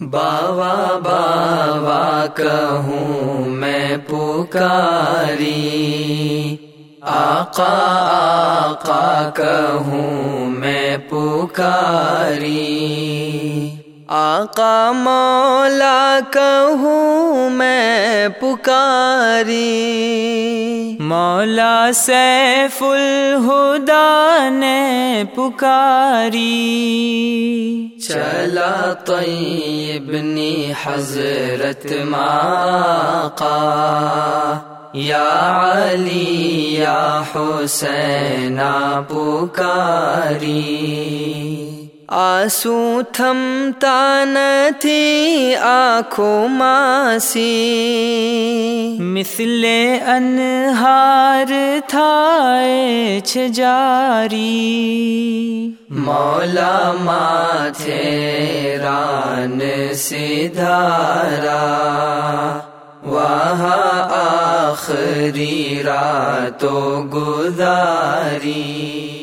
باوا باوا کہوں میں پکاری۔ آقا آقا کہوں میں پکاری۔ آقا مولا کہوں میں پکاری۔ مولا سیف الہدا نے پکاری۔ چلا طیبنی حضرت ماقا۔ یا علی، یا حسین پکاری۔ آسو تھمتا نہ تھی آنکھوں ماسی۔ مثل انہار تھا جاری۔ مولا ماتھے ران سدھارا۔ وہاں آخری راتوں گزاری۔